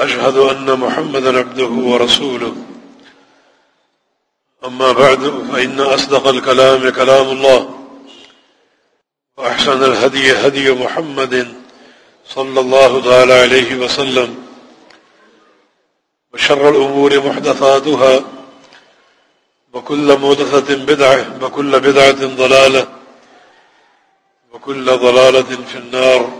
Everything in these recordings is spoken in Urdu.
وأشهد أن محمد عبده ورسوله. أما بعد، فإن أصدق الكلام كلام الله، وأحسن الهدي هدي محمد صلى الله تعالى عليه وسلم، وشر الأمور محدثاتها، وكل مودثة بدعة، وكل بدعة ضلالة، وكل ضلالة في النار.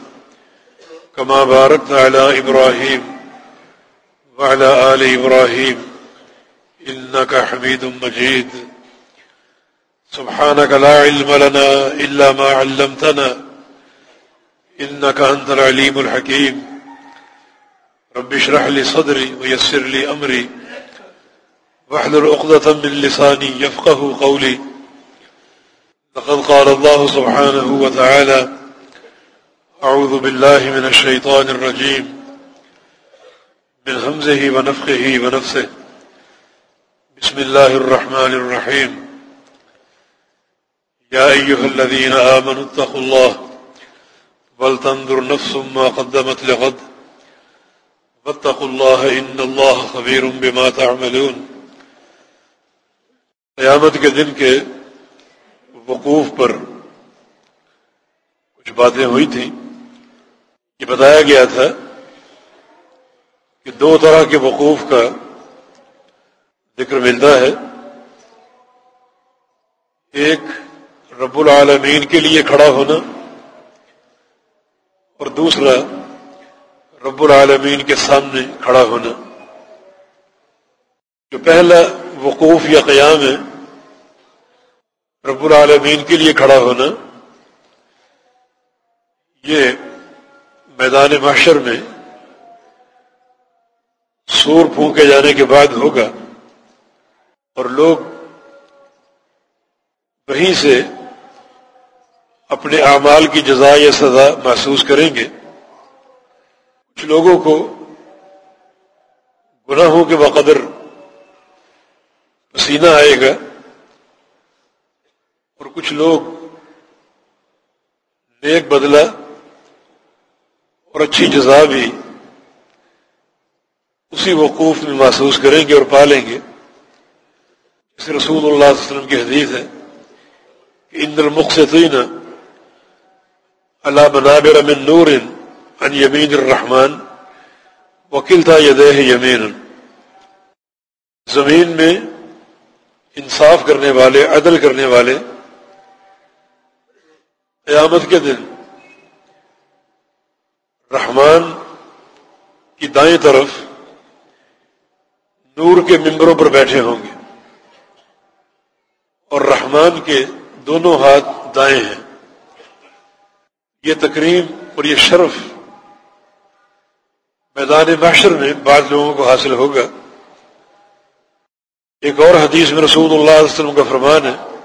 كما باركت على إبراهيم وعلى آل إبراهيم إنك حميد مجيد. سبحانك لا علم لنا إلا ما علمتنا إنك أنت العليم الحكيم. رب اشرح لي صدري ويسر لي أمري. واحلل عقدة من لساني يفقه قولي. لقد قال الله سبحانه وتعالى أعوذ بالله من الشيطان الرجيم. من همزه ونفخه ونفسه. بسم الله الرحمن الرحيم. يا أيها الذين آمنوا اتقوا الله ولتنظر نفس ما قدمت لغد. واتقوا الله إن الله خبير بما تعملون. قیامت کے دن کے وقوف پر کچھ باتیں ہوئی تھیں یہ بتایا گیا تھا کہ دو طرح کے وقوف کا ذکر ملتا ہے۔ ایک رب العالمین کے لیے کھڑا ہونا اور دوسرا رب العالمین کے سامنے کھڑا ہونا۔ جو پہلا وقوف یا قیام ہے، رب العالمین کے لیے کھڑا ہونا، یہ میدان محشر میں سور پھونکے جانے کے بعد ہوگا اور لوگ وہیں سے اپنے اعمال کی جزا یا سزا محسوس کریں گے۔ کچھ لوگوں کو گناہوں کے بقدر پسینہ آئے گا اور کچھ لوگ نیک بدلہ اور اچھی جزا بھی اسی وقوف میں محسوس کریں گے اور پالیں گے۔ اس رسول اللہ علیہ وسلم کی حدیث ہے کہ ان المقصین اللہ بنابر من نور ان یمین الرحمان وکیل تھا ید یمین۔ زمین میں انصاف کرنے والے، عدل کرنے والے قیامت کے دن رحمان کی دائیں طرف نور کے ممبروں پر بیٹھے ہوں گے اور رحمان کے دونوں ہاتھ دائیں ہیں۔ یہ تقریب اور یہ شرف میدان معاشر میں بعض لوگوں کو حاصل ہوگا۔ ایک اور حدیث میں رسول اللہ علیہ وسلم کا فرمان ہے۔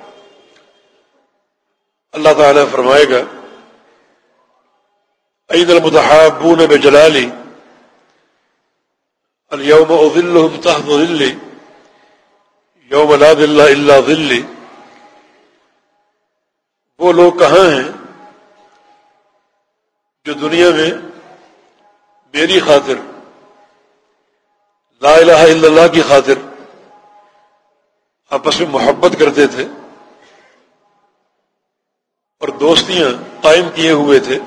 اللہ تعالی فرمائے گا عید المتحابون بجلالی اليوم اظلهم تحت ظلی یوم لا ذل الا ظلی وہ لوگ کہاں ہیں جو دنیا میں میری خاطر، لا الہ الا اللہ کی خاطر آپس میں محبت کرتے تھے اور دوستیاں قائم کیے ہوئے تھے۔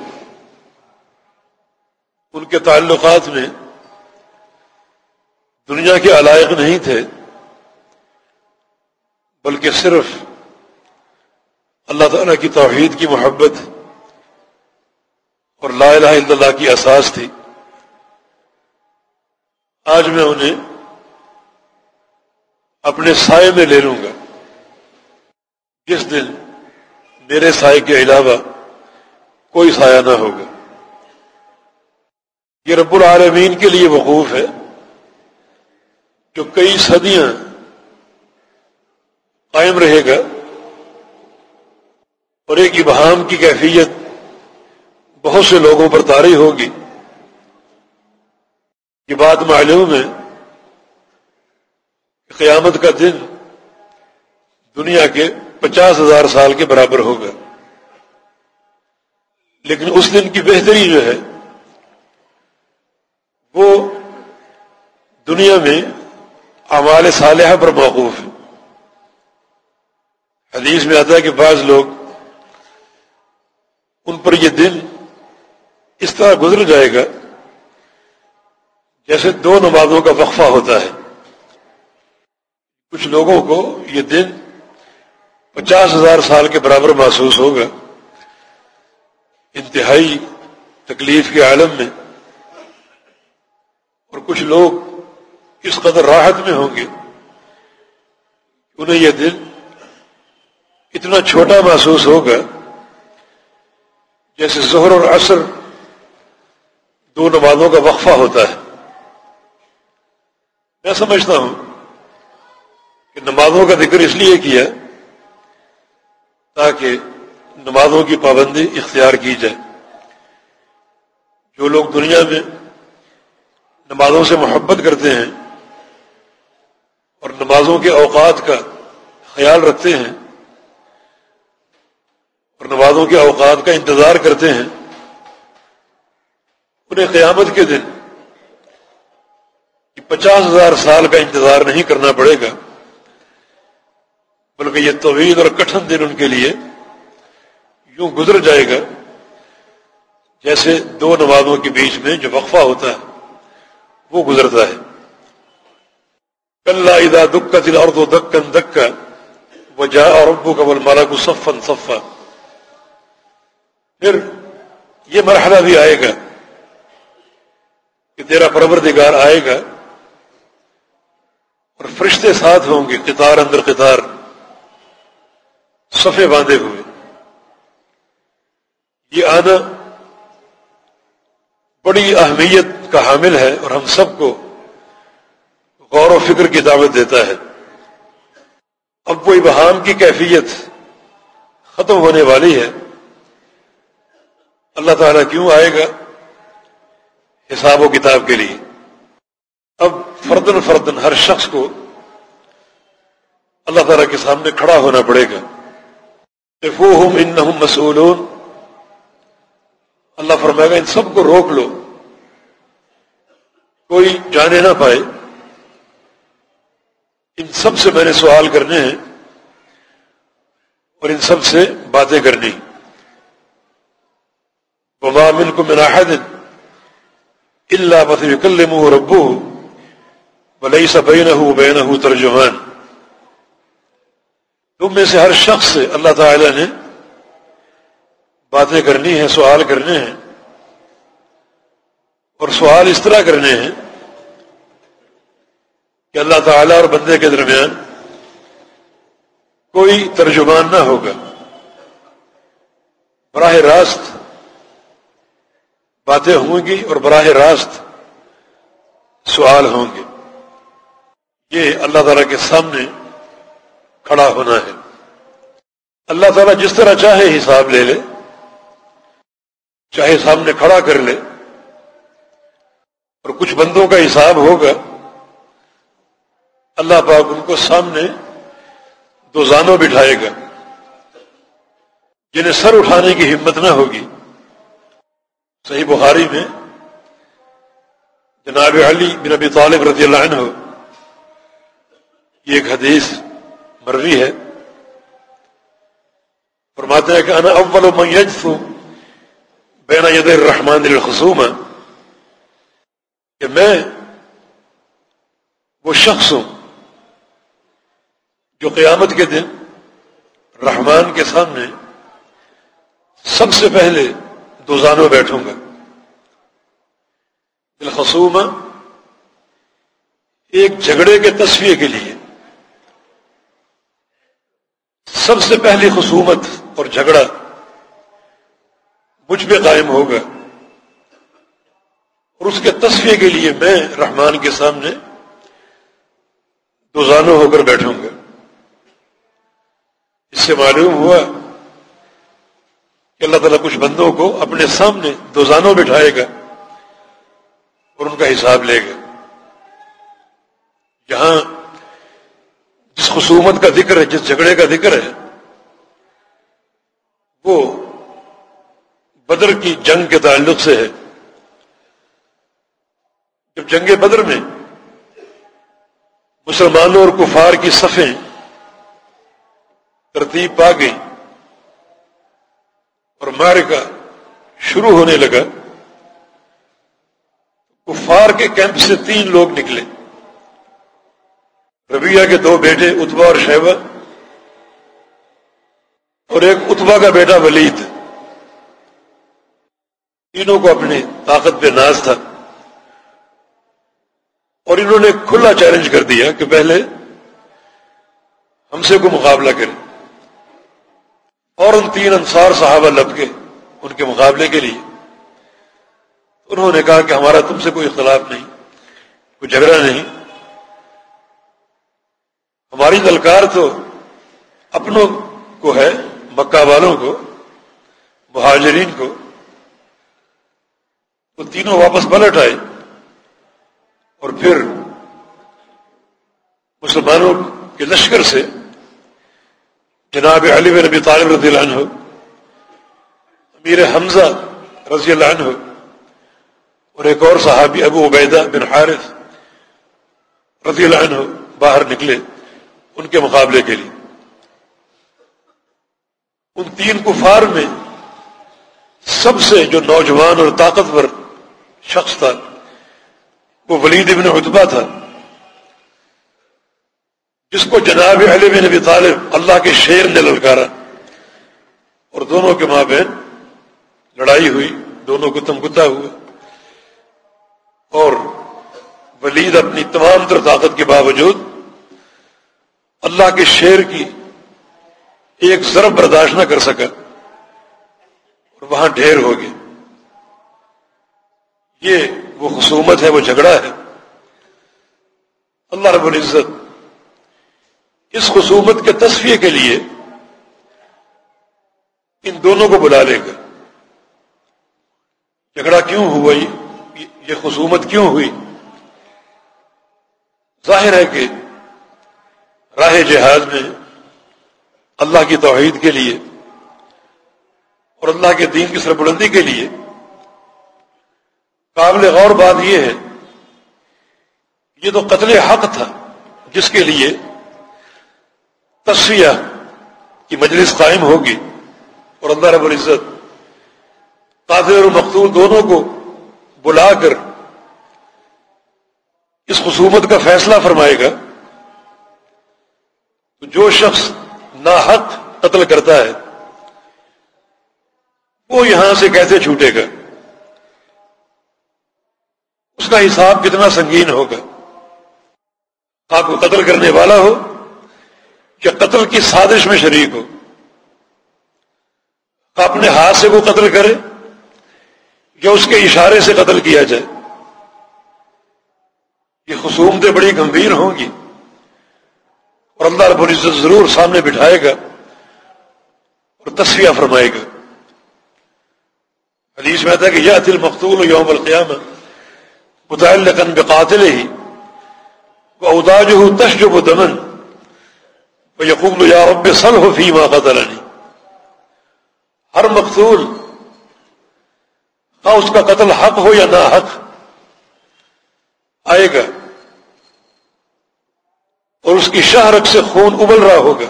ان کے تعلقات میں دنیا کے علائق نہیں تھے، بلکہ صرف اللہ تعالیٰ کی توحید کی محبت اور لا الہ الا اللہ کی اساس تھی۔ آج میں انہیں اپنے سائے میں لے لوں گا۔ جس دن میرے سائے کے علاوہ کوئی سایہ نہ ہوگا۔ یہ رب العالمین کے لیے وقوف ہے جو کئی صدیاں قائم رہے گا اور ایک ابہام کی کیفیت بہت سے لوگوں پر تاری ہوگی یہ بات معلوم ہے کہ قیامت کا دن دنیا کے پچاس ہزار سال کے برابر ہوگا لیکن اس دن کی بہتری جو ہے وہ دنیا میں اعمال صالحہ پر موقوف ہے حدیث میں آتا ہے کہ بعض لوگ ان پر یہ دن اس طرح گزر جائے گا جیسے دو نمازوں کا وقفہ ہوتا ہے۔ کچھ لوگوں کو یہ دن پچاس ہزار سال کے برابر محسوس ہوگا۔ انتہائی تکلیف کے عالم میں اور کچھ لوگ اس قدر راحت میں ہوں گے انہیں یہ دن اتنا چھوٹا محسوس ہوگا جیسے ظہر اور عصر دو نمازوں کا وقفہ ہوتا ہے۔ میں سمجھتا ہوں کہ نمازوں کا ذکر اس لیے کیا تاکہ نمازوں کی پابندی اختیار کی جائے۔ جو لوگ دنیا میں نمازوں سے محبت کرتے ہیں اور نمازوں کے اوقات کا خیال رکھتے ہیں اور نمازوں کے اوقات کا انتظار کرتے ہیں، انہیں قیامت کے دن پچاس ہزار سال کا انتظار نہیں کرنا پڑے گا، بلکہ یہ طویل اور کٹھن دن ان کے لیے یوں گزر جائے گا جیسے دو نمازوں کے بیچ میں جو وقفہ ہوتا ہے۔ وہ گزرتا ہے۔ کل ادا دکھ کا دل اور دو دکن دکا وہ جا اور ابو کا بل مالا کو صفن صفا۔ پھر یہ مرحلہ بھی آئے گا کہ تیرا پروردگار آئے گا اور فرشتے ساتھ ہوں گے، قطار اندر قطار، صفے باندھے ہوئے۔ یہ آنا بڑی اہمیت کا حامل ہے اور ہم سب کو غور و فکر کی دعوت دیتا ہے۔ اب وہ ابہام کی کیفیت ختم ہونے والی ہے۔ اللہ تعالیٰ کیوں آئے گا حساب و کتاب کے لیے؟ اب فردن فردن ہر شخص کو اللہ تعالیٰ کے سامنے کھڑا ہونا پڑے گا۔ ان مسولون اللہ فرمائے گا، ان سب کو روک لو۔ کوئی جانے نہ پائے۔ ان سب سے میں نے سوال کرنے ہیں اور ان سب سے باتیں کرنی۔ ومامن کو مناحد اللہ بس کلم ربو بلئی سبئی نہ بے نہ ترجمان۔ تم میں سے ہر شخص سے اللہ تعالی نے باتیں کرنی ہیں، سوال کرنے ہیں۔ اور سوال اس طرح کرنے ہیں کہ اللہ تعالی اور بندے کے درمیان کوئی ترجمان نہ ہوگا۔ براہ راست باتیں ہوں گی اور براہ راست سوال ہوں گے۔ یہ اللہ تعالیٰ کے سامنے کھڑا ہونا ہے۔ اللہ تعالیٰ جس طرح چاہے حساب لے لے، چاہے سامنے کھڑا کر لے اور کچھ بندوں کا حساب ہوگا، اللہ پاک ان کو سامنے دو زانوں بٹھائے گا، جنہیں سر اٹھانے کی ہمت نہ ہوگی۔ صحیح بخاری میں جناب علی بن ابی طالب رضی اللہ عنہ یہ ایک حدیث مروی ہے۔ فرماتے ہیں کہ انا اول من یجفو بین ید الرحمن الخصوم کہ میں وہ شخص ہوں جو قیامت کے دن رحمان کے سامنے سب سے پہلے دوزانوں بیٹھوں گا۔ بالخصوم ایک جھگڑے کے تصویر کے لیے۔ سب سے پہلی خصومت اور جھگڑا مجھ پہ قائم ہوگا۔ اس کے تصفیے کے لیے میں رحمان کے سامنے دوزانوں ہو کر بیٹھوں گا۔ اس سے معلوم ہوا کہ اللہ تعالیٰ کچھ بندوں کو اپنے سامنے دوزانوں بٹھائے گا اور ان کا حساب لے گا۔ جہاں جس خصومت کا ذکر ہے، جس جھگڑے کا ذکر ہے، وہ بدر کی جنگ کے تعلق سے ہے۔ جب جنگ بدر میں مسلمانوں اور کفار کی صفیں ترتیب پا گئی اور مارکا شروع ہونے لگا، کفار کے کیمپ سے تین لوگ نکلے۔ ربیہ کے دو بیٹے اتبا اور شہبہ اور ایک اتبا کا بیٹا ولید۔ تینوں کو اپنی طاقت پہ ناز تھا۔ اور انہوں نے کھلا چیلنج کر دیا کہ پہلے ہم سے کو مقابلہ کرے اور ان تین انصار صحابہ لب کے ان کے مقابلے کے لیے۔ انہوں نے کہا کہ ہمارا تم سے کوئی اختلاف نہیں، کوئی جھگڑا نہیں۔ ہماری دلکار تو اپنوں کو ہے، مکہ والوں کو، مہاجرین کو۔ وہ تینوں واپس پلٹ آئے۔ اور پھر مسلمانوں کے لشکر سے جناب علی نبی طالب رضی اللہ عنہ، امیر حمزہ رضی اللہ عنہ اور ایک اور صحابی ابو عبیدہ بن حارث رضی اللہ عنہ باہر نکلے ان کے مقابلے کے لیے۔ ان تین کفار میں سب سے جو نوجوان اور طاقتور شخص تھا وہ ولید ابن اتبا تھا، جس کو جناب علی بن نبی طالب اللہ کے شیر نے للکارا۔ اور دونوں کے ماں بہن، لڑائی ہوئی، دونوں کو تمکتا ہوئے۔ اور ولید اپنی تمام تر طاقت کے باوجود اللہ کے شیر کی ایک ضرب برداشت نہ کر سکا۔ اور وہاں ڈھیر ہو گئے۔ یہ وہ خصومت ہے، وہ جھگڑا ہے۔ اللہ رب العزت اس خصومت کے تصفیے کے لیے ان دونوں کو بلا لے گا۔ جھگڑا کیوں ہوا یہ؟ خصومت کیوں ہوئی؟ ظاہر ہے کہ راہ جہاز میں اللہ کی توحید کے لیے اور اللہ کے دین کی سربلندی کے لیے قابل غور بات یہ ہے یہ تو قتل حق تھا جس کے لیے تصویہ کی مجلس قائم ہوگی اور اللہ رب العزت قاتل اور مقتول دونوں کو بلا کر اس خصومت کا فیصلہ فرمائے گا تو جو شخص ناحق قتل کرتا ہے وہ یہاں سے کیسے چھوٹے گا؟ اس کا حساب کتنا سنگین ہوگا؟ آپ کو قتل کرنے والا ہو کہ قتل کی سازش میں شریک ہو؟ اپنے ہاتھ سے وہ قتل کرے یا اس کے اشارے سے قتل کیا جائے؟ یہ خصومتیں بڑی گمبھیر ہوں گی۔ اور اللہ رب العزت ضرور سامنے بٹھائے گا اور تصفیہ فرمائے گا۔ حدیث میں آتا کہ یہ دل مختول یوم القیام متعلقن بقاتل ہی وہ اداج ہو تشجب دمن وہ یقوب یا رب سل ہو فیما قتل ہر مقتول ہاں اس کا قتل حق ہو یا نہ حق؟ آئے گا، اور اس کی شہرک سے خون ابل رہا ہوگا،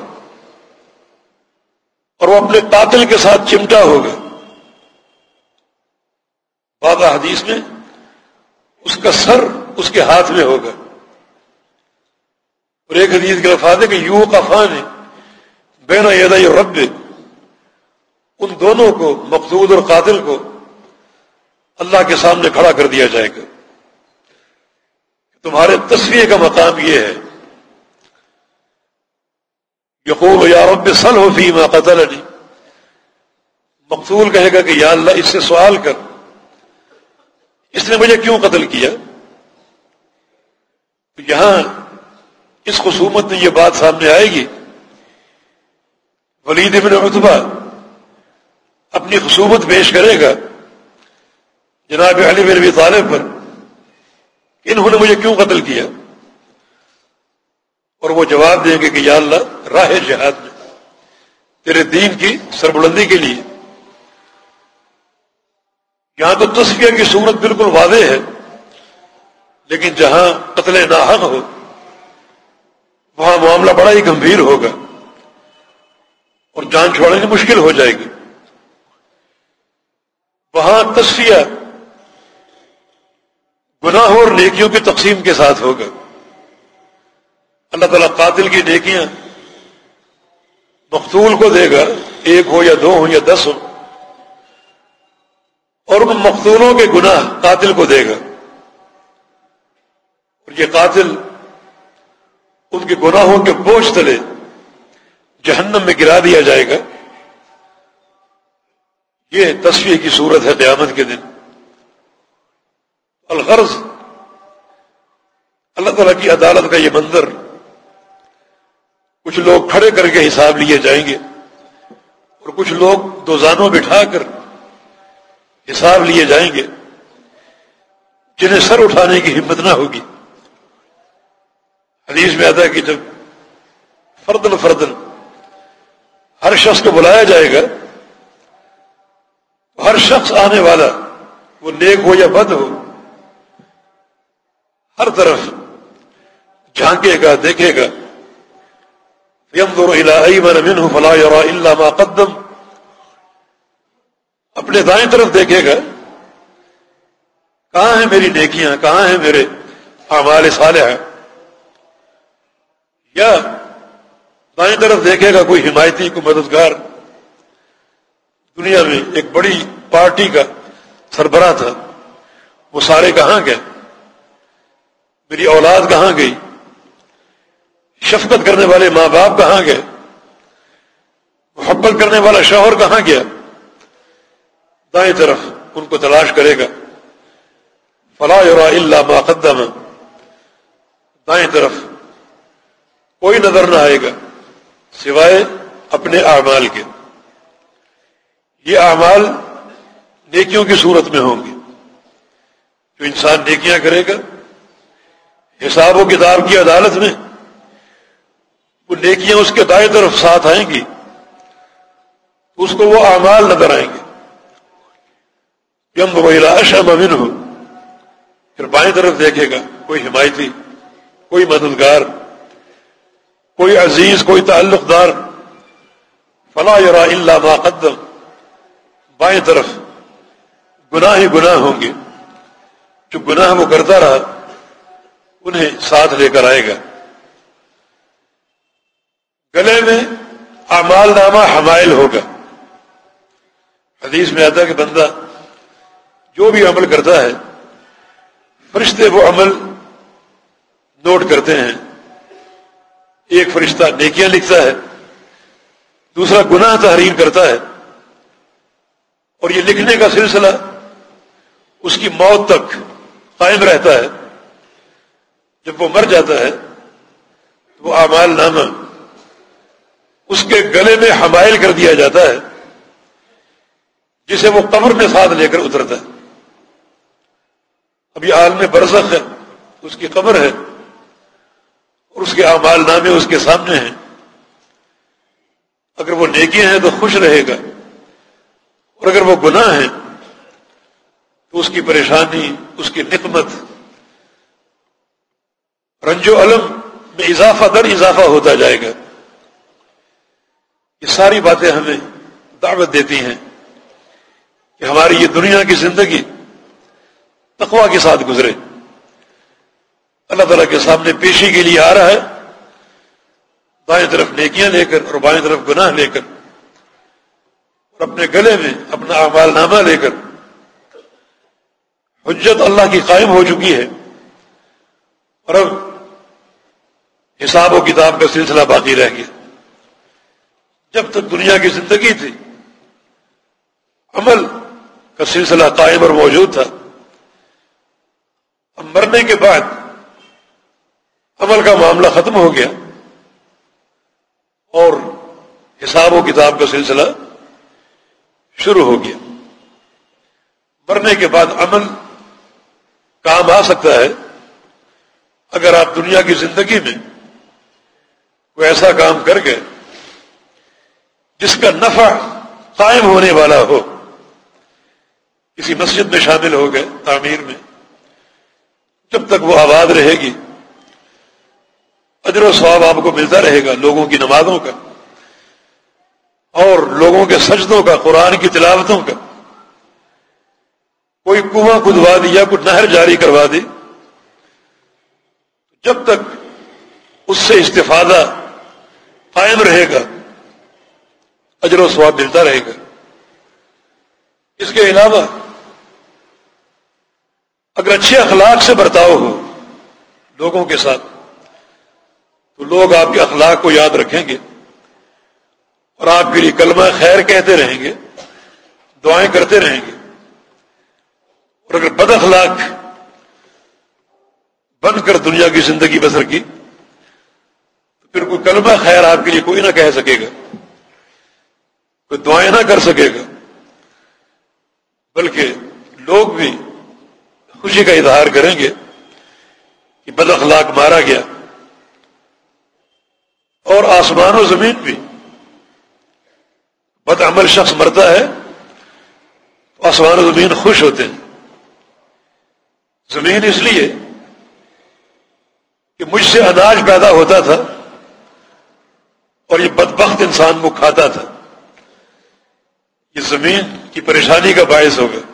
اور وہ اپنے قاتل کے ساتھ چمٹا ہوگا۔ بابا حدیث میں اس کا سر اس کے ہاتھ میں ہوگا۔ اور ایک حدیث کے الفاظ ہے کہ یو کفان بین رب، ان دونوں کو، مقصود اور قاتل کو اللہ کے سامنے کھڑا کر دیا جائے گا۔ تمہارے تصویر کا مقام یہ ہے۔ یقول یا رب سل ہو فی ما قتل مقتول کہے گا کہ یا اللہ اس سے سوال کر۔ اس نے مجھے کیوں قتل کیا؟ یہاں اس خصومت میں یہ بات سامنے آئے گی۔ ولید ابن اتبا اپنی خصومت پیش کرے گا۔ جناب علی بن ابی طالب پر انہوں نے مجھے کیوں قتل کیا؟ اور وہ جواب دیں گے کہ یا اللہ، راہ جہاد میں، تیرے دین کی سربلندی کے لیے۔ یہاں تو تصفیہ کی صورت بالکل واضح ہے، لیکن جہاں قتل ناحق ہو، وہاں معاملہ بڑا ہی گمبھیر ہوگا اور جان چھوڑنے مشکل ہو جائے گی۔ وہاں تصفیہ گناہوں اور نیکیوں کی تقسیم کے ساتھ ہوگا۔ اللہ تعالیٰ قاتل کی نیکیاں مقتول کو دے گا، ایک ہو یا دو ہو یا دس ہو اور ان مقتولوں کے گناہ قاتل کو دے گا۔ اور یہ قاتل ان کے گناہوں کے بوجھ تلے جہنم میں گرا دیا جائے گا۔ یہ تصویر کی صورت ہے قیامت کے دن۔ الغرض اللہ تعالیٰ کی عدالت کا یہ منظر کچھ لوگ کھڑے کر کے حساب لیے جائیں گے اور کچھ لوگ دو زانوں بٹھا کر حساب لیے جائیں گے، جنہیں سر اٹھانے کی ہمت نہ ہوگی۔ حدیث میں آتا ہے کہ جب فردن فردن ہر شخص کو بلایا جائے گا ہر شخص آنے والا، وہ نیک ہو یا بد ہو، ہر طرف جھانکے گا، دیکھے گا۔ یم دونوں من فلاح اللہ ما قدم۔ اپنے دائیں طرف دیکھے گا، کہاں ہیں میری نیکیاں؟ کہاں ہیں میرے اعمال صالح یا دائیں طرف دیکھے گا کوئی حمایتی، کوئی مددگار۔ دنیا میں ایک بڑی پارٹی کا سربراہ تھا۔ وہ سارے کہاں گئے؟ میری اولاد کہاں گئی؟ شفقت کرنے والے ماں باپ کہاں گئے؟ محبت کرنے والا شوہر کہاں گیا؟ دائیں طرف ان کو تلاش کرے گا۔ فلاح اللہ مقدم دائیں طرف کوئی نظر نہ آئے گا سوائے اپنے اعمال کے۔ یہ اعمال نیکیوں کی صورت میں ہوں گے۔ جو انسان نیکیاں کرے گا، حساب و کتاب کی عدالت میں وہ نیکیاں اس کے دائیں طرف ساتھ آئیں گی اس کو وہ اعمال نظر آئیں گے۔ یم اشم امن ہو پھر بائیں طرف دیکھے گا، کوئی حمایتی، کوئی مددگار، کوئی عزیز، کوئی تعلق دار فلاح اللہ ما قدم. بائیں طرف گناہ ہی گناہ ہوں گے۔ جو گناہ وہ کرتا رہا، انہیں ساتھ لے کر آئے گا۔ گلے میں اعمال نامہ حمائل ہوگا۔ حدیث میں آتا ہے کہ بندہ جو بھی عمل کرتا ہے، فرشتے وہ عمل نوٹ کرتے ہیں۔ ایک فرشتہ نیکیاں لکھتا ہے، دوسرا گناہ تحریر کرتا ہے۔ اور یہ لکھنے کا سلسلہ اس کی موت تک قائم رہتا ہے۔ جب وہ مر جاتا ہے، تو وہ اعمال نامہ اس کے گلے میں حمائل کر دیا جاتا ہے، جسے وہ قبر میں ساتھ لے کر اترتا ہے۔ اب یہ عالم برزخ ہے، اس کی قبر ہے، اور اس کے اعمال نامے اس کے سامنے ہیں۔ اگر وہ نیکی ہیں تو خوش رہے گا، اور اگر وہ گناہ ہیں تو اس کی پریشانی، اس کی نقمت، رنج و علم میں اضافہ در اضافہ ہوتا جائے گا۔ یہ ساری باتیں ہمیں دعوت دیتی ہیں کہ ہماری یہ دنیا کی زندگی تقوا کے ساتھ گزرے۔ اللہ تعالیٰ کے سامنے پیشی کے لیے آ رہا ہے۔ دائیں طرف نیکیاں لے کر اور بائیں طرف گناہ لے کر۔ اور اپنے گلے میں اپنا اعمال نامہ لے کر۔ حجت اللہ کی قائم ہو چکی ہے۔ اور اب حساب و کتاب کا سلسلہ باقی رہ گیا۔ جب تک دنیا کی زندگی تھی، عمل کا سلسلہ قائم اور موجود تھا۔ اب مرنے کے بعد عمل کا معاملہ ختم ہو گیا اور حساب و کتاب کا سلسلہ شروع ہو گیا۔ مرنے کے بعد عمل کام آ سکتا ہے۔ اگر آپ دنیا کی زندگی میں کوئی ایسا کام کر گئے جس کا نفع قائم ہونے والا ہو، کسی مسجد میں شامل ہو گئے تعمیر میں جب تک وہ آباد رہے گی، اجر و ثواب آپ کو ملتا رہے گا لوگوں کی نمازوں کا، اور لوگوں کے سجدوں کا، قرآن کی تلاوتوں کا۔ کوئی کنواں کدوا دی یا کوئی نہر جاری کروا دی، جب تک اس سے استفادہ قائم رہے گا، اجر و ثواب ملتا رہے گا۔ اس کے علاوہ اگر اچھے اخلاق سے برتاؤ ہو لوگوں کے ساتھ، تو لوگ آپ کے اخلاق کو یاد رکھیں گے اور آپ کے لیے کلمہ خیر کہتے رہیں گے، دعائیں کرتے رہیں گے۔ اور اگر بد اخلاق بن کر دنیا کی زندگی بسر کی، تو پھر کوئی کلمہ خیر آپ کے لیے کوئی نہ کہہ سکے گا، کوئی دعائیں نہ کر سکے گا، بلکہ لوگ بھی خوشی کا اظہار کریں گے کہ بد اخلاق مارا گیا اور آسمان و زمین بھی بد عمل شخص مرتا ہے آسمان و زمین خوش ہوتے ہیں۔ زمین اس لیے کہ مجھ سے اناج پیدا ہوتا تھا اور یہ بدبخت انسان کو کھاتا تھا۔ یہ زمین کی پریشانی کا باعث ہوگا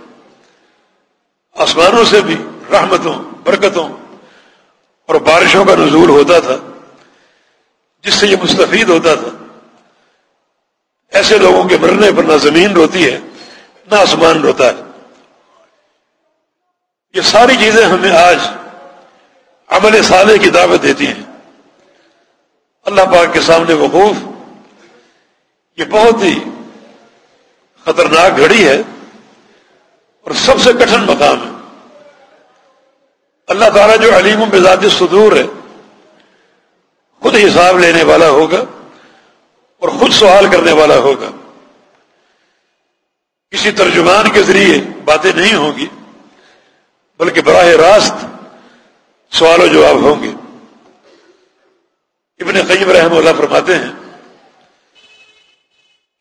آسمانوں سے بھی رحمتوں، برکتوں اور بارشوں کا نزول ہوتا تھا، جس سے یہ مستفید ہوتا تھا۔ ایسے لوگوں کے مرنے پر نہ زمین روتی ہے، نہ آسمان روتا ہے۔ یہ ساری چیزیں ہمیں آج عمل صالح کی دعوت دیتی ہیں۔ اللہ پاک کے سامنے وقوف، یہ بہت ہی خطرناک گھڑی ہے۔ اور سب سے کٹھن مقام ہے۔ اللہ تعالیٰ جو علیم و مزاج صدور ہے، خود حساب لینے والا ہوگا اور خود سوال کرنے والا ہوگا۔ کسی ترجمان کے ذریعے باتیں نہیں ہوں گی، بلکہ براہ راست سوال و جواب ہوں گے۔ ابن قیم رحم اللہ فرماتے ہیں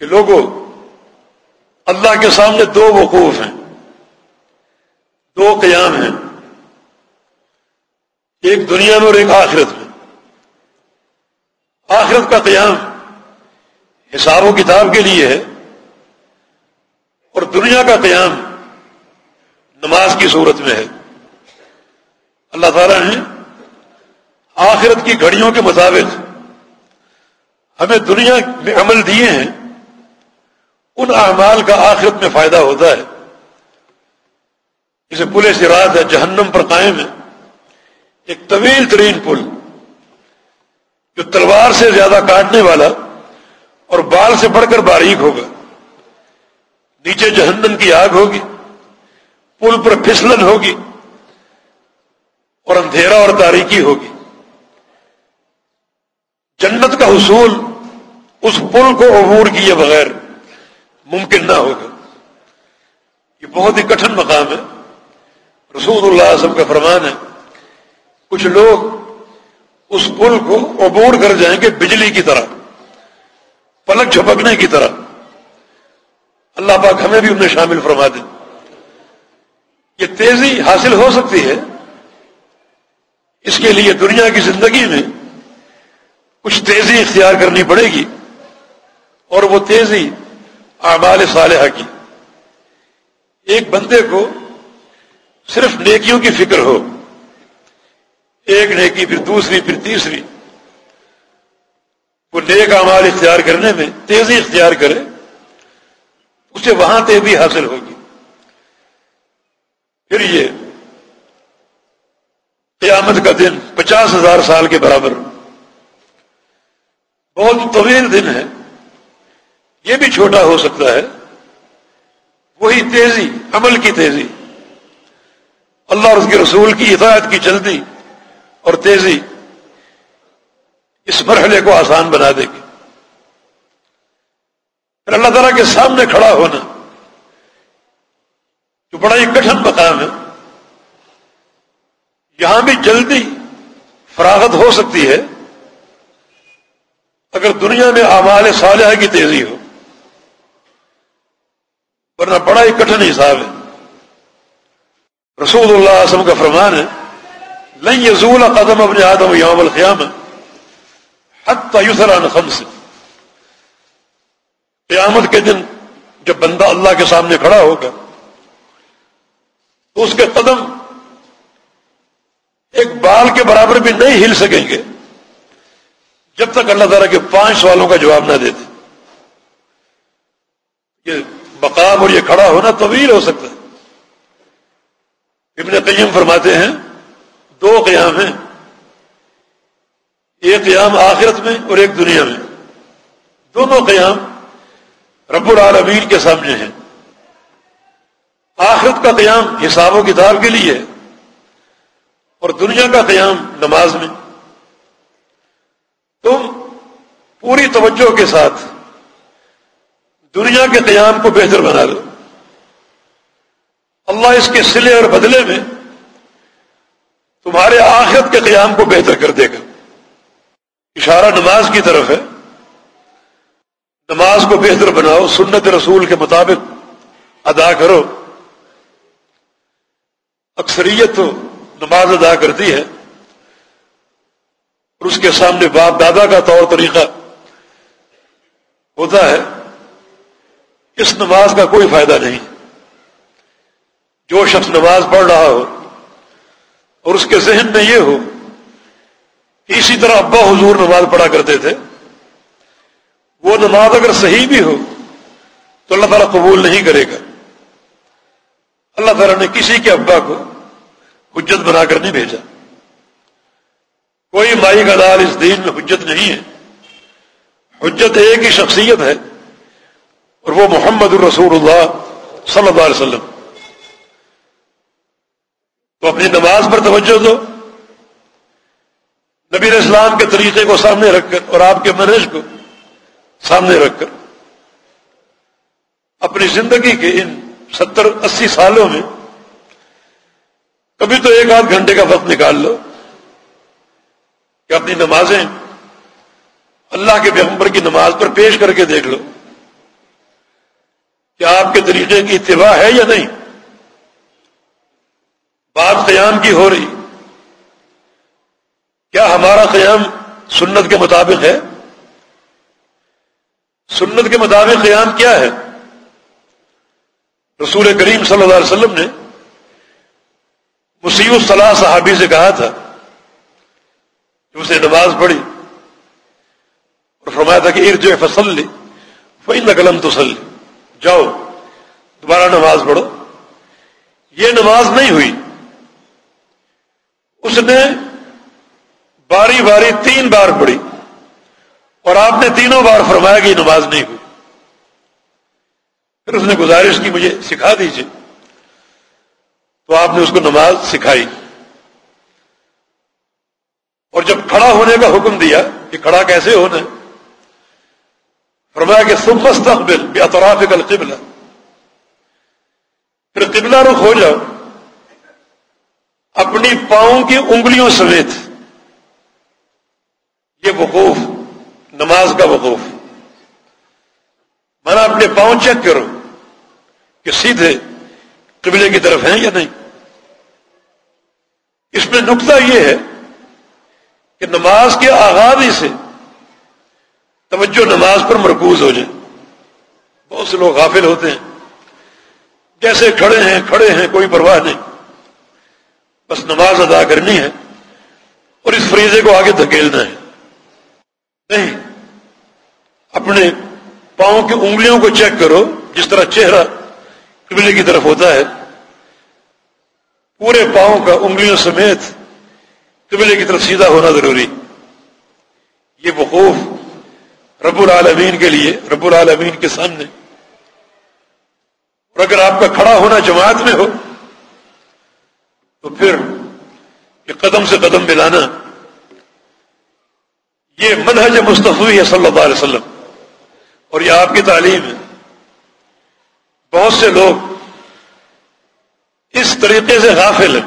کہ لوگوں اللہ کے سامنے دو وقوف ہیں۔ دو قیام ہیں۔ ایک دنیا میں اور ایک آخرت میں۔ آخرت کا قیام حساب و کتاب کے لیے ہے اور دنیا کا قیام نماز کی صورت میں ہے۔ اللہ تعالیٰ نے آخرت کی گھڑیوں کے مطابق ہمیں دنیا میں عمل دیے ہیں۔ ان اعمال کا آخرت میں فائدہ ہوتا ہے۔ جسے پل سرات ہے، جہنم پر قائم ہے۔ ایک طویل ترین پل، جو تلوار سے زیادہ کاٹنے والا اور بال سے بڑھ کر باریک ہوگا۔ نیچے جہنم کی آگ ہوگی، پل پر پھسلن ہوگی اور اندھیرا اور تاریکی ہوگی۔ جنت کا حصول اس پل کو عبور کیے بغیر ممکن نہ ہوگا۔ یہ بہت ہی کٹھن مقام ہے۔ رسول اللہ وسلم کا فرمان ہے، کچھ لوگ اس پل کو عبور کر جائیں گے بجلی کی طرح، پلک جھپکنے کی طرح۔ اللہ پاک ہمیں بھی انہیں شامل فرما دیں یہ تیزی حاصل ہو سکتی ہے۔ اس کے لیے دنیا کی زندگی میں کچھ تیزی اختیار کرنی پڑے گی اور وہ تیزی اعمال صالحہ کی۔ ایک بندے کو صرف نیکیوں کی فکر ہو۔ ایک نیکی پھر دوسری پھر تیسری۔ وہ نیک امال اختیار کرنے میں تیزی اختیار کرے، اسے وہاں تیزی حاصل ہوگی۔ پھر یہ قیامت کا دن پچاس ہزار سال کے برابر۔ بہت طویل دن ہے۔ یہ بھی چھوٹا ہو سکتا ہے۔ وہی تیزی، عمل کی تیزی۔ اللہ اور اس کے رسول کی اطاعت کی جلدی اور تیزی اس مرحلے کو آسان بنا دے گی۔ پھر اللہ تعالیٰ کے سامنے کھڑا ہونا، جو بڑا ہی کٹھن مقام ہے، یہاں بھی جلدی فراغت ہو سکتی ہے، اگر دنیا میں اعمال صالحہ کی تیزی ہو۔ ورنہ بڑا ہی کٹھن حساب ہے۔ رسول اللہ وسلم کا فرمان ہے لن یزول قدم ابن آدم یوم القیام حتی یسران خمس قیامت کے دن جب بندہ اللہ کے سامنے کھڑا ہوگا تو اس کے قدم ایک بال کے برابر بھی نہیں ہل سکیں گے جب تک اللہ تعالیٰ کے پانچ سوالوں کا جواب نہ دیتے یہ مقام اور یہ کھڑا ہونا طویل ہو سکتا ہے ابن قیم فرماتے ہیں، دو قیام ہیں۔ ایک قیام آخرت میں اور ایک دنیا میں۔ دونوں قیام رب العالمین کے سامنے ہیں۔ آخرت کا قیام حساب و کتاب کے لیے، اور دنیا کا قیام نماز میں۔ تم پوری توجہ کے ساتھ دنیا کے قیام کو بہتر بنا لو۔ اللہ اس کے سلے اور بدلے میں تمہارے آخرت کے قیام کو بہتر کر دے گا۔ اشارہ نماز کی طرف ہے۔ نماز کو بہتر بناؤ، سنت رسول کے مطابق ادا کرو۔ اکثریت تو نماز ادا کرتی ہے۔ اور اس کے سامنے باپ دادا کا طور طریقہ ہوتا ہے۔ اس نماز کا کوئی فائدہ نہیں۔ جو شخص نماز پڑھ رہا ہو اور اس کے ذہن میں یہ ہو کہ اسی طرح ابا حضور نماز پڑھا کرتے تھے، وہ نماز اگر صحیح بھی ہو تو اللہ تعالیٰ قبول نہیں کرے گا۔ اللہ تعالیٰ نے کسی کے ابا کو حجت بنا کر نہیں بھیجا۔ کوئی مائی کا دار اس دین میں حجت نہیں ہے۔ حجت ایک ہی شخصیت ہے اور وہ محمد الرسول اللہ صلی اللہ علیہ وسلم۔ تو اپنی نماز پر توجہ دو۔ نبی اسلام کے طریقے کو سامنے رکھ کر اور آپ کے منج کو سامنے رکھ کر اپنی زندگی کے ان ستر اسی سالوں میں کبھی تو ایک آدھ گھنٹے کا وقت نکال لو کہ اپنی نمازیں اللہ کے پیغمبر کی نماز پر پیش کر کے دیکھ لو کیا آپ کے طریقے کی اتباع ہے یا نہیں۔ بات قیام کی ہو رہی۔ کیا ہمارا قیام سنت کے مطابق ہے؟ سنت کے مطابق قیام کیا ہے؟ رسول کریم صلی اللہ علیہ وسلم نے مسی الصلاح صحابی سے کہا تھا کہ اسے نماز پڑھی اور فرمایا تھا کہ ارج فصل لی وہی نقلم تسلی جاؤ، دوبارہ نماز پڑھو۔ یہ نماز نہیں ہوئی۔ اس نے باری باری تین بار پڑھی اور آپ نے تینوں بار فرمایا کہ نماز نہیں ہوئی۔ پھر اس نے گزارش کی مجھے سکھا دیجیے تو آپ نے اس کو نماز سکھائی۔ اور جب کھڑا ہونے کا حکم دیا کہ کھڑا کیسے ہونا ہے، فرمایا کہ سب مستقبل بے اطراف کل پھر قبلہ رخ ہو جاؤ۔ اپنی پاؤں کی انگلیوں سمیت۔ یہ وقوف، نماز کا وقوف۔ مانا اپنے پاؤں چیک کرو کہ سیدھے قبلے کی طرف ہیں یا نہیں۔ اس میں نقطہ یہ ہے کہ نماز کے آغاز ہی سے توجہ نماز پر مرکوز ہو جائے۔ بہت سے لوگ غافل ہوتے ہیں۔ جیسے کھڑے ہیں کھڑے ہیں، کوئی پرواہ نہیں۔ بس نماز ادا کرنی ہے اور اس فریضے کو آگے دھکیلنا ہے۔ نہیں، اپنے پاؤں کی انگلیوں کو چیک کرو، جس طرح چہرہ قبلے کی طرف ہوتا ہے۔ پورے پاؤں کا، انگلیوں سمیت قبلے کی طرف سیدھا ہونا ضروری۔ یہ وقوف رب العالمین کے لیے، رب العالمین کے سامنے۔ اور اگر آپ کا کھڑا ہونا جماعت میں ہو تو پھر یہ قدم سے قدم ملانا، یہ منہج مصطفی ہے صلی اللہ علیہ وسلم، اور یہ آپ کی تعلیم ہے۔ بہت سے لوگ اس طریقے سے غافل ہیں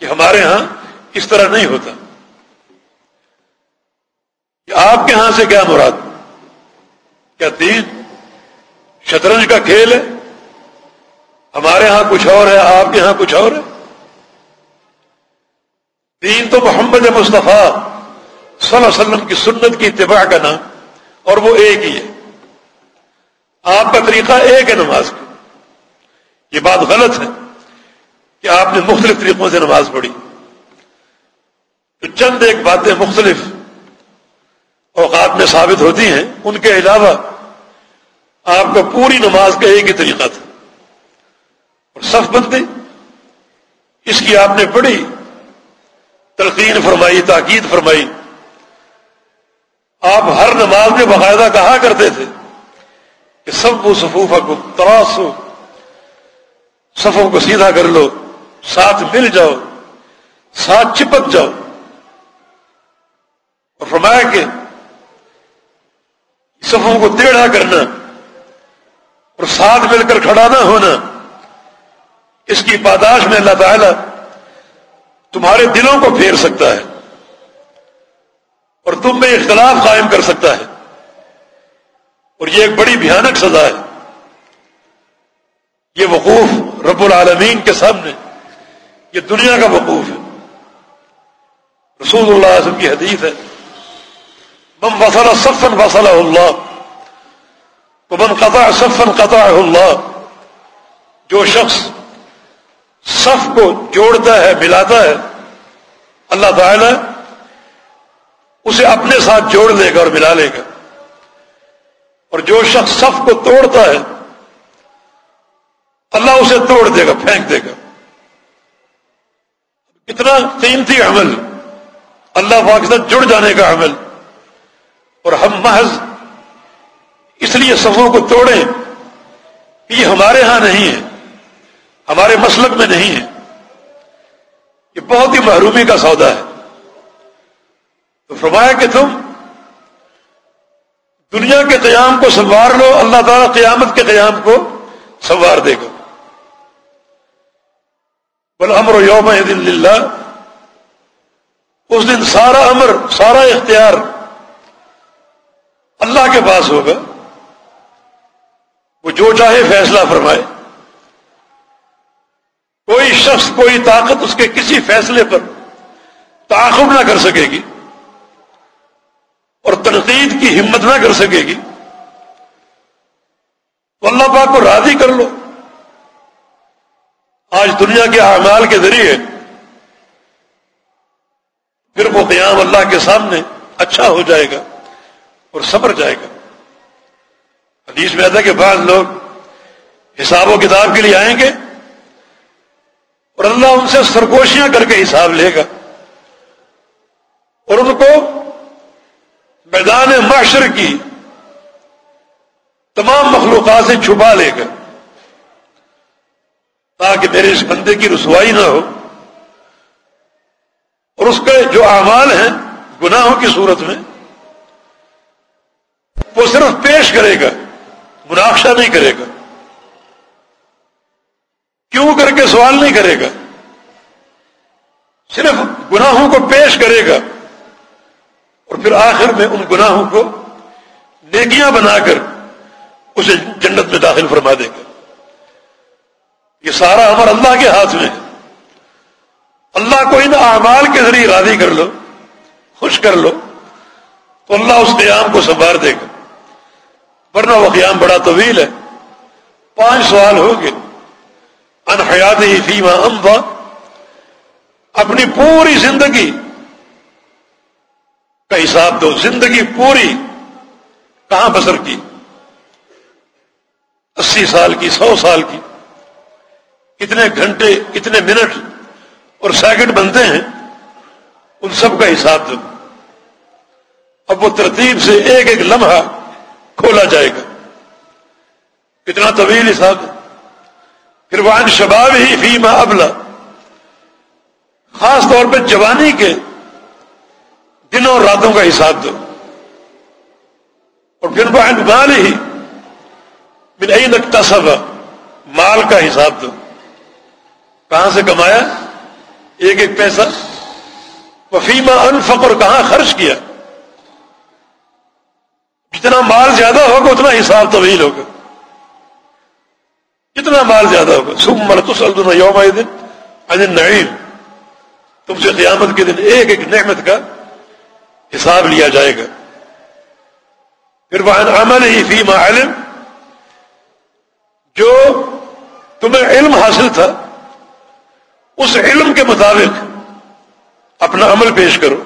کہ ہمارے ہاں اس طرح نہیں ہوتا۔ آپ کے ہاں سے کیا مراد؟ کیا دین شطرنج کا کھیل ہے؟ ہمارے ہاں کچھ اور ہے، آپ کے ہاں کچھ اور ہے؟ دین تو محمد مصطفیٰ صلی اللہ علیہ وسلم کی سنت کی اتباع کا نام اور وہ ایک ہی ہے۔ آپ کا طریقہ ایک ہے نماز کا۔ یہ بات غلط ہے کہ آپ نے مختلف طریقوں سے نماز پڑھی۔ تو چند ایک باتیں مختلف اوقات میں ثابت ہوتی ہیں۔ ان کے علاوہ آپ کا پوری نماز کا ایک ہی طریقہ تھا۔ اور صف بندی اس کی آپ نے بڑی تلقین فرمائی، تاکید فرمائی۔ آپ ہر نماز میں باقاعدہ کہا کرتے تھے کہ سب وہ صفوفہ کو تراسو۔ صفوں کو سیدھا کر لو، ساتھ مل جاؤ، ساتھ چپک جاؤ۔ اور فرمایا کہ صفوں کو ٹیڑھا کرنا اور ساتھ مل کر کھڑا نہ ہونا، اس کی پاداش میں اللہ تعالی تمہارے دلوں کو پھیر سکتا ہے اور تم میں اختلاف قائم کر سکتا ہے اور یہ ایک بڑی بھیانک سزا ہے۔ یہ وقوف رب العالمین کے سامنے، یہ دنیا کا وقوف ہے۔ رسول اللہ علیہ وسلم کی حدیث ہے، من وصل صفن وصل اللہ تو من قطع صفن قطع اللہ۔ جو شخص صف کو جوڑتا ہے، ملاتا ہے۔ اللہ تعالی اسے اپنے ساتھ جوڑ لے گا اور ملا لے گا۔ اور جو شخص صف کو توڑتا ہے، اللہ اسے توڑ دے گا، پھینک دے گا۔ اتنا قیمتی عمل۔ اللہ پاک جڑ جانے کا عمل۔ اور ہم محض اس لیے صفوں کو توڑیں، یہ ہمارے ہاں نہیں ہے۔ ہمارے مسلک میں نہیں ہے۔ یہ بہت ہی محرومی کا سودا ہے۔ تو فرمایا کہ تم دنیا کے قیام کو سنوار لو، اللہ تعالیٰ قیامت کے قیام کو سنوار دے گا۔ بل امر یوم دن اس دن سارا امر، سارا اختیار اللہ کے پاس ہوگا۔ وہ جو چاہے فیصلہ فرمائے۔ کوئی شخص، کوئی طاقت اس کے کسی فیصلے پر تعاقب نہ کر سکے گی اور تنقید کی ہمت نہ کر سکے گی تو اللہ پاک کو راضی کر لو۔ آج دنیا کے اعمال کے ذریعے پھر وہ قیام اللہ کے سامنے اچھا ہو جائے گا اور صبر جائے گا۔ حدیث میں آتا کہ بعض لوگ حساب و کتاب کے لیے آئیں گے اور اللہ ان سے سرگوشیاں کر کے حساب لے گا۔ اور ان کو میدان معاشر کی تمام مخلوقات سے چھپا لے گا۔ تاکہ میرے اس بندے کی رسوائی نہ ہو۔ اور اس کے جو اعمال ہیں، گناہوں کی صورت میں، وہ صرف پیش کرے گا، مناقشہ نہیں کرے گا۔ کیوں کر کے سوال نہیں کرے گا؟ صرف گناہوں کو پیش کرے گا اور پھر آخر میں ان گناہوں کو نیکیاں بنا کر اسے جنت میں داخل فرما دے گا۔ یہ سارا امر اللہ کے ہاتھ میں ہے۔ اللہ کو ان اعمال کے ذریعے راضی کر لو، خوش کر لو، تو اللہ اس قیام کو سنوار دے گا۔ ورنہ وہ قیام بڑا طویل ہے۔ پانچ سوال ہو گئے ان حیات ہی فیما امبا اپنی پوری زندگی، کا حساب دو، زندگی پوری کہاں بسر کی؟ اسی سال کی، سو سال کی۔ کتنے گھنٹے کتنے منٹ اور سیکنڈ بنتے ہیں، ان سب کا حساب دو۔ اب وہ ترتیب سے ایک ایک لمحہ کھولا جائے گا۔ کتنا طویل حساب ہے۔ پھر وہ شباب ہی فیما ابلا۔ خاص طور پہ جوانی کے دنوں اور راتوں کا حساب دو۔ اور پھر وہ مال ہی بن تصب مال کا حساب دو۔ کہاں سے کمایا؟ ایک ایک پیسہ۔ وفیما انفق، اور کہاں خرچ کیا؟ جتنا مال زیادہ ہوگا، اتنا حساب طویل ہوگا۔ کتنا مال زیادہ ہوگا؟ سم مرتس الدن یوم دن نعیم تم سے قیامت کے دن ایک ایک نعمت کا حساب لیا جائے گا۔ پھر وہ عمل ہی فیما علم، جو تمہیں علم حاصل تھا، اس علم کے مطابق اپنا عمل پیش کرو۔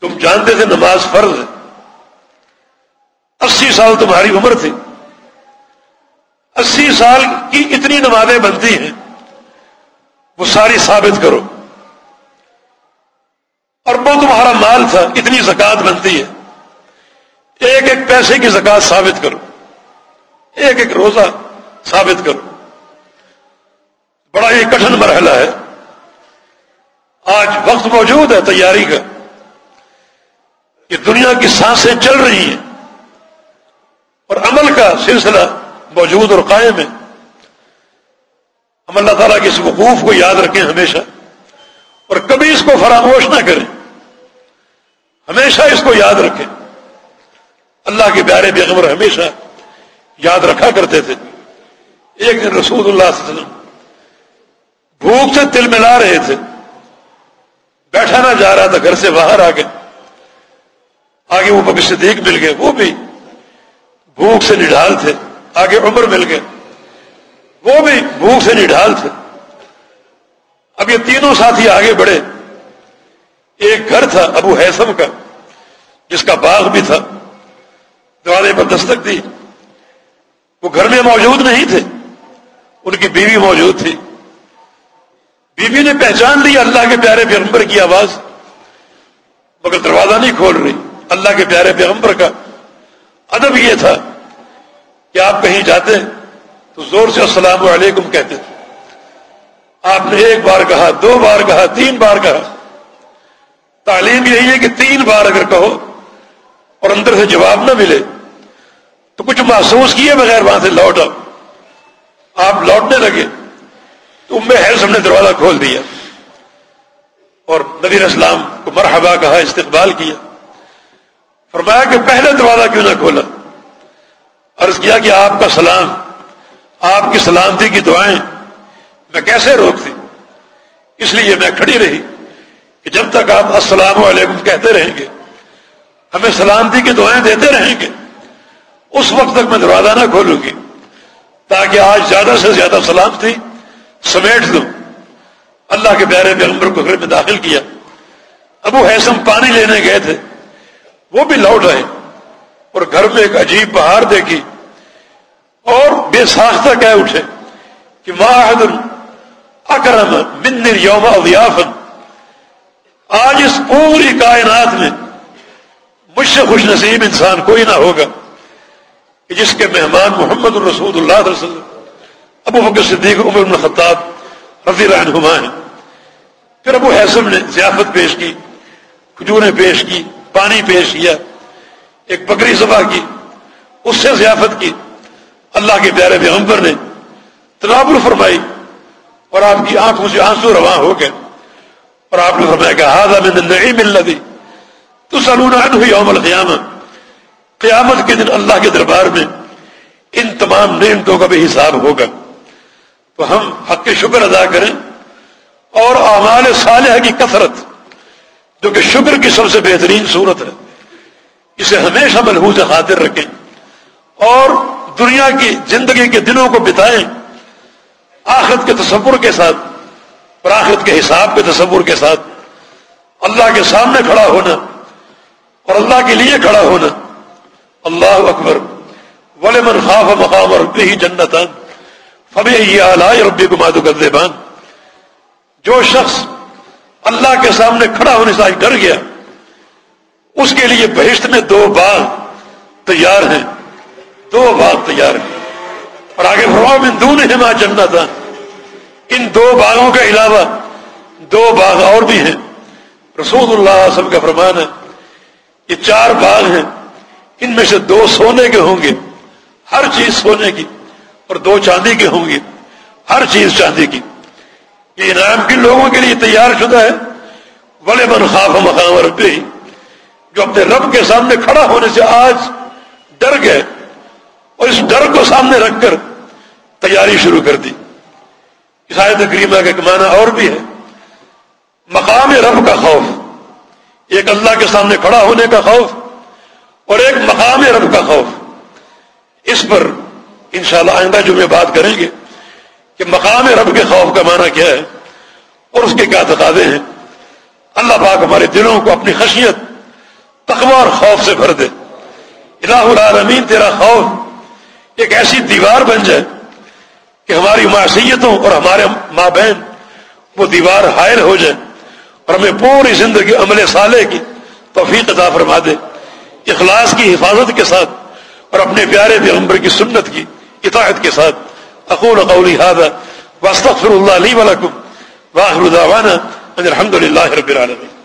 تم جانتے تھے نماز فرض ہے۔ اسی سال تمہاری عمر تھی۔ اسی سال کی اتنی نمازیں بنتی ہیں، وہ ساری ثابت کرو۔ اور وہ تمہارا مال تھا، اتنی زکات بنتی ہے۔ ایک ایک پیسے کی زکات ثابت کرو۔ ایک ایک روزہ ثابت کرو۔ بڑا یہ کٹن مرحلہ ہے۔ آج وقت موجود ہے تیاری کا۔ کہ دنیا کی سانسیں چل رہی ہیں۔ اور عمل کا سلسلہ موجود اور قائم ہے ہم اللہ تعالیٰ کے اس وقوف کو یاد رکھیں ہمیشہ اور کبھی اس کو فراموش نہ کریں۔ ہمیشہ اس کو یاد رکھیں۔ اللہ کے پیارے بیگمر ہمیشہ یاد رکھا کرتے تھے۔ ایک دن رسول اللہ صلی اللہ علیہ وسلم بھوک سے تل ملا رہے تھے۔ بیٹھا نہ جا رہا تھا، گھر سے باہر آ گئے۔ آگے وہ بکش صدیق مل گئے، وہ بھی بھوک سے نڈھال تھے۔ آگے عمر مل گئے۔ وہ بھی بھوک سے نڈھال تھے۔ اب یہ تینوں ساتھی آگے بڑھے۔ ایک گھر تھا ابو حیثم کا، جس کا باغ بھی تھا۔ دروازے پر دستک دی۔ وہ گھر میں موجود نہیں تھے۔ ان کی بیوی موجود تھی۔ بیوی نے پہچان لی اللہ کے پیارے پیغمبر کی آواز، مگر دروازہ نہیں کھول رہی۔ اللہ کے پیارے پیغمبر کا۔ ادب یہ تھا کہ آپ کہیں جاتے تو زور سے السلام علیکم کہتے تھے۔ آپ نے ایک بار کہا، دو بار کہا، تین بار کہا۔ تعلیم یہی ہے کہ تین بار اگر کہو اور اندر سے جواب نہ ملے، تو کچھ محسوس کیے بغیر وہاں سے لوٹ آؤ۔ آپ لوٹنے لگے، تو ام حیرس ہم نے دروازہ کھول دیا اور نبی اسلام کو مرحبا کہا، استقبال کیا۔ فرمایا کہ پہلے دروازہ کیوں نہ کھولا؟ عرض کیا کہ آپ کا سلام، آپ کی سلامتی کی دعائیں میں کیسے روکتی؟ اس لیے میں کھڑی رہی کہ جب تک آپ السلام علیکم کہتے رہیں گے، ہمیں سلامتی کی دعائیں دیتے رہیں گے، اس وقت تک میں دروازہ نہ کھولوں گی تاکہ آج زیادہ سے زیادہ سلامتی سمیٹ دوں اللہ کے پیارے پیغمبر کو گھر میں داخل کیا۔ ابو حیثم پانی لینے گئے تھے، وہ بھی لوٹ آئے۔ اور گھر میں ایک عجیب بہار دیکھی اور بے ساختہ کہہ اٹھے کہ واحد اکرم من یوم اویافن آج اس پوری کائنات میں مجھ سے خوش نصیب انسان کوئی نہ ہوگا کہ جس کے مہمان محمد الرسول اللہ علیہ وسلم، ابو بکر صدیق، عمر بن خطاب رضی اللہ عنہما ہیں۔ پھر ابو حیثم نے ضیافت پیش کی، کھجوریں پیش کی، پانی پیش کیا۔ ایک بکری سبا کی، اس سے ضیافت کی۔ اللہ کے پیارے پیغمبر نے تنابر فرمائی اور آپ کی آنکھوں سے آنسو رواں ہو گئے۔ اور آپ نے فرمایا کہ ہاضا میں نہیں ملنا دی تو سلونا ہوئی یوم القیامہ۔ قیامت کے دن اللہ کے دربار میں ان تمام نعمتوں کا بھی حساب ہوگا۔ تو ہم حق کے شکر ادا کریں اور اعمال صالح کی کثرت، جو کہ شکر کی سب سے بہترین صورت ہے۔ اسے ہمیشہ ملحوظ خاطر رکھیں اور دنیا کی زندگی کے دنوں کو بتائیں آخرت کے تصور کے ساتھ اور آخرت کے حساب کے تصور کے ساتھ اللہ کے سامنے کھڑا ہونا اور اللہ کے لیے کھڑا ہونا۔ اللہ اکبر۔ ولی من خاف مقام اور ہی جنت فبی یہ آلائے ربی کو مادو کر جو شخص اللہ کے سامنے کھڑا ہونے سے آج ڈر گیا اس کے لیے بہشت میں دو باغ تیار ہیں۔ دو باغ تیار ہیں۔ اور آگے فرماؤ میں دون ہما جنت ان دو باغوں کے علاوہ دو باغ اور بھی ہیں۔ رسول اللہ سب کا فرمان ہے، یہ چار باغ ہیں۔ ان میں سے دو سونے کے ہوں گے۔ ہر چیز سونے کی اور دو چاندی کے ہوں گے۔ ہر چیز چاندی کی۔ یہ انعام کن لوگوں کے لیے تیار شدہ ہے؟ بڑے من خاف مقام ربی جو اپنے رب کے سامنے کھڑا ہونے سے آج ڈر گئے اور اس ڈر کو سامنے رکھ کر تیاری شروع کر دی۔ عیسائی کریمہ کا کمانا اور بھی ہے۔ مقام رب کا خوف۔ ایک اللہ کے سامنے کھڑا ہونے کا خوف اور ایک مقام رب کا خوف۔ اس پر انشاءاللہ آئندہ جو میں بات کریں گے کہ مقام رب کے خوف کا معنی کیا ہے اور اس کے کیا تقاضے ہیں۔ اللہ پاک ہمارے دلوں کو اپنی خشیت تقوی اور خوف سے بھر دے۔ الہ العالمین، تیرا خوف ایک ایسی دیوار بن جائے کہ ہماری معصیتوں اور ہمارے ماں بہن وہ دیوار حائل ہو جائے اور ہمیں پوری زندگی عمل صالح کی توفیق عطا فرما دے، اخلاص کی حفاظت کے ساتھ اور اپنے پیارے پیغمبر کی سنت کی اطاعت کے ساتھ۔ اقول قولی هذا واستغفر الله لي ولكم واخر دعوانا ان الحمد لله رب العالمين۔